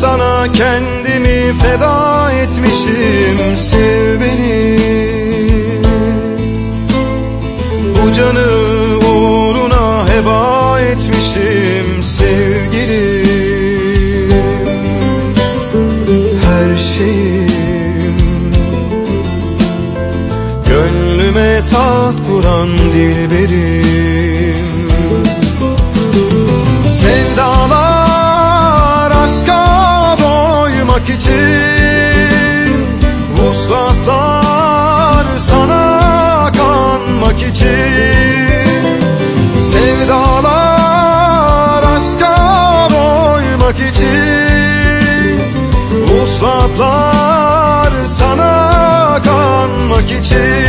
sana kendimi feda etmişim. Sev beni. Bu canı uğruna heba etmişim. Sevgilim Her şeyim. Gönlüme tat kuran dilberim sana kanmak için. Sevdalar aşka doymak için. Vuslatlar sana kanmak için.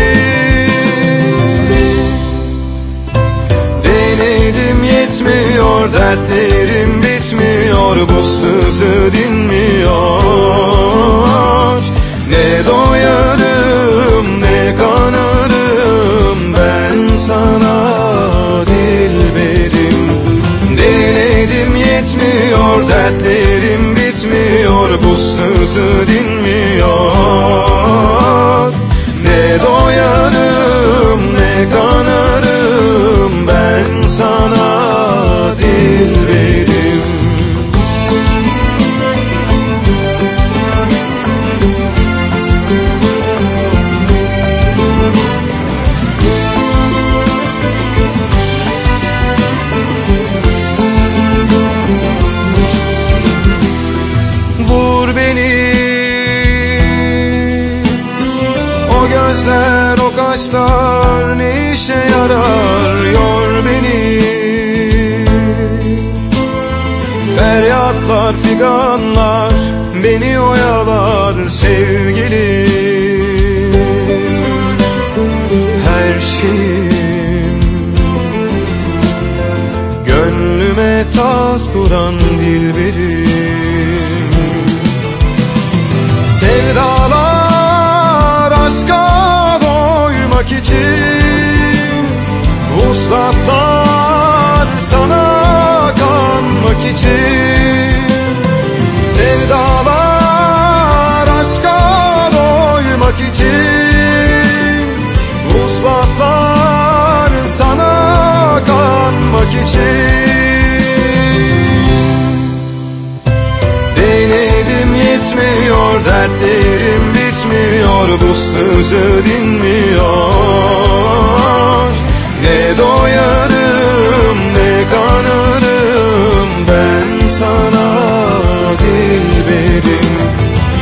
Denedim yetmiyor dertlerim bitmiyor Bu sızı dinmiyor Bu sızı dinmiyor. Ne doyarım gözler o kaşlar ne işe yarar? Yor beni. Feryatlar figanlar beni oyalar sevgilim Her şeyim Gönlüme taht kuran dilberim Sevdalar aşka doymak için Vuslatlar sana kanmak için Sevdalar aşka doymak için Vuslatlar sana kanmak için Denedim yetmiyor dertlerim Bu sızı dinmiyor Ne doyarım ne kanarım? Ben sana dilberim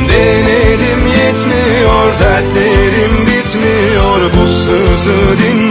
Denedim yetmiyor dertlerim bitmiyor. Bu sızı dinmiyor